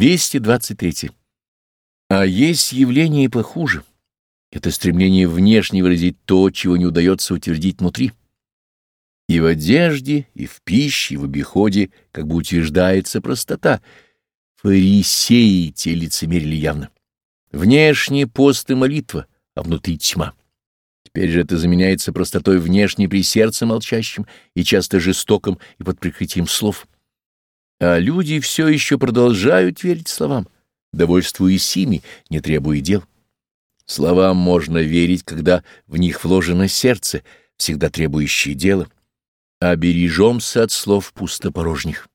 223. А есть явление похуже. Это стремление внешне выразить то, чего не удается утвердить внутри. И в одежде, и в пище, и в обиходе как бы утверждается простота. Фарисеи те лицемерили явно. Внешне пост и молитва, а внутри тьма. Теперь же это заменяется простотой внешней при сердце молчащем и часто жестоком и под прикрытием слов. А люди все еще продолжают верить словам, довольствуясь ими, не требуя дел. Словам можно верить, когда в них вложено сердце, всегда требующее дела, а бережемся от слов пустопорожних.